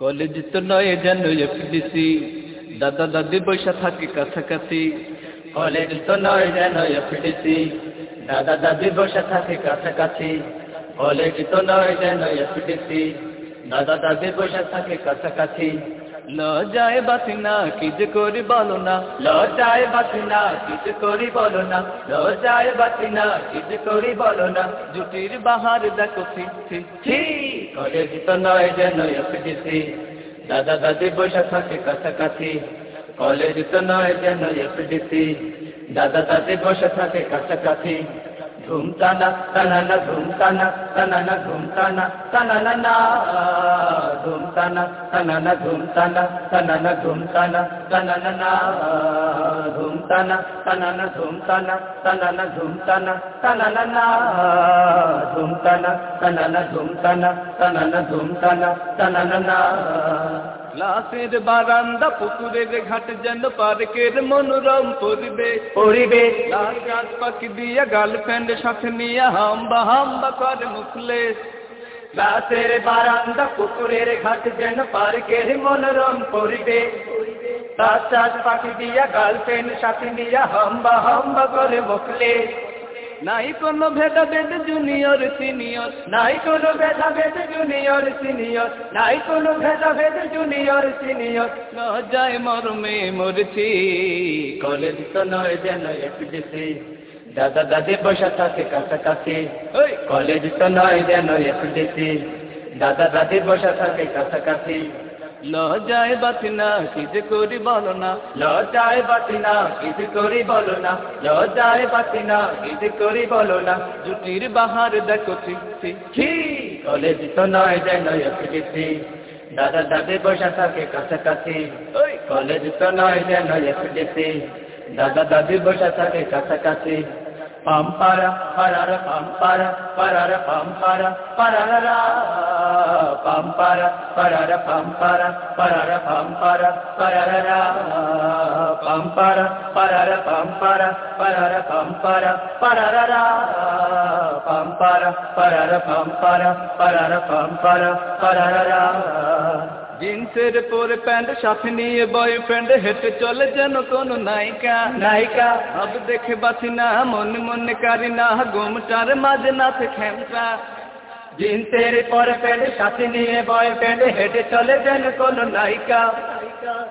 College তো নয় যেন এফডিসি দাদা দাদি বৈশা থাকে কাছাকাছি। কলেজ তো নয় যেন এফডিসি দাদা দাদি বসে থাকে কাছাকাছি। কলেজ তো নয় যেন এফডিসি দাদা দাদি বসে থাকে কাছাকাছি। লজায় বাসি না, কি যে করি বলো না। লজায় বাসি না কিছু করি বলো না। লজায় বাসি না কিছু করি বলো না। জুটির বাহার দেখো ছি ছি। ছি কলেজ তো নয় যেন এফডিসি দাদা দাদি বসে থাকে কাছাকাছি। কলেজ তো নয় যেন এফডিসি দাদা দাদি বসে থাকে কাছাকাছি। ধুমতানা তানানা ঘুমতানা তানানা ধুমতানা তানানা তানানা ধুমতানা তানানা না ধুমতানা তানানা ধুমতানা তানানা ধুমতানা তানানা না ধুমতানা তানানা ধুমতানা তানানা ধুমতানা তানানা না ক্লাসের বারান্দা পুকুরের ঘাট যেন পার্কের মনোরম পরিবেশ। পরিবেশ। লাল গাছ পাখি দিয়া গার্লফ্রেন্ড সাথে নিয়ে হাম্বা হাম্বা করে মুখলেশ। ক্লাসের বারান্দা পুকুরের ঘাট যেন পার্কের মনোরম পরিবেশ। তার চাঁদ পাখি দিয়া গার্লফ্রেন্ড, সাথে নিয়ে হাম্বা হাম্বা করে মুখলে নাই কোনো ভেদাভেদ জুনিয়র, সিনিয়র। নাই কোনো ভেদাভেদ জুনিয়র, সিনিয়র। নাই কোনো ভেদাভেদ জুনিয়র, সিনিয়র। লজায় মরমে মরছি। কলেজ তো নয় যেন এফডিসি দাদা দাদি বসে থাকে কাছাকাছি। কলেজ তো নয় যেন এফডিসি দাদা দাদি বসে থাকে কাছাকাছি। লজায় বাসি না কি যে করি বলো না। লজায় বাতি না কিছু করি বলো না। লজায় বাতি না কিছু করি বলো না। জুটির বাহার দেখো ছি ছি কলেজ তো নয় যেন এফডিসি দাদা দাদি বসে থাকে কাছাকাছি। ওই কলেজ তো নয় যেন এফডিসি पापारा परार पाम् पर पर परार पाम् पर पा पर पाम् पर पाम् पाम् रा জিন্সের পরে প্যান্ট সাথে নিয়ে বয়ফ্রেন্ড হেঁটে চলে যেন কোন নায়িকা। নায়িকা। সব দেখে বাসি না মনে মনে কারি না গোমটার মাঝে নাচে খেমটা জিন্সের পরে প্যান্ট সাথে নিয়ে বয়ফ্রেন্ড হেঁটে চলে যেন কোন নায়িকা।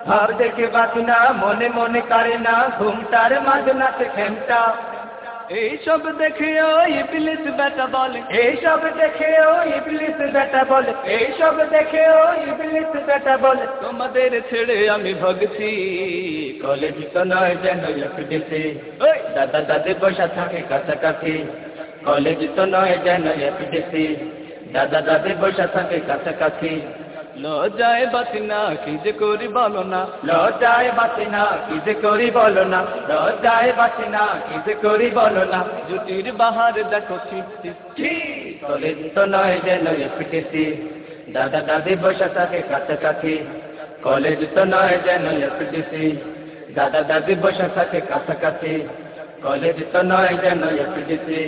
ভাব দেখে বাসি না মনে মনে কারি না ঘুমটার মাঝে নাচে খেমটা এইসব দেখে ওই ইবলিস বেটা বলে। এইসব দেখে ও ইবলিস বেটা বলে। এইসব দেখে ও ইবলিস বেটা বলে। তোমাদের ছেড়ে আমি ভগছি। কলেজ তো নয় যেন এফডিসি। ওই দাদা দাদি বসা থাকে কাছাকাছি। কলেজ তো নয় যেন এফডিসি। দাদা দাদি বসা থাকে কাছাকাছি। লজায় বাসি না কি যে করি বলো না। লজায় বাসি না কি যে করি বলো না। লজায় বাসি না কি যে করি বলো না। জুটির বাহার দেখো কলেজ তো নয় যেন এফডিসি দাদা দাদি বসা থাকে কাছাকাছি কলেজ তো নয় যেন এফডিসি দাদা দাদি বসা থাকে কাছাকাছি কলেজ তো নয় যেন এফডিসি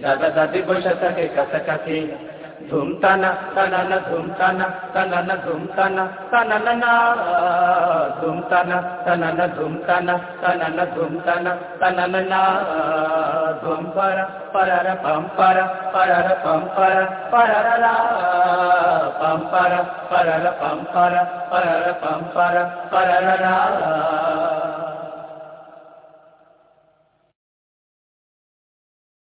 দাদা দাদি বসা থাকে কাছাকাছি ಧೂಮ್ ತನ ತನನ ಧೂಮ್ ತನ ತನನ ಧೂಮ್ ತನ ತನನ ಧೂಮ್ ತನ ತನನ ಧೂಮ್ ತನ ತನನ ಧೂಮ್ ತನ ತನನ ಧೂಮ್ ಪರ ಪರರ ಪಂಪರ ಪರರ ಪಂಪರ ಪರರ ಪಂಪರ ಪರರ ಪಂಪರ ಪರರ ಪಂಪರ ಪರರ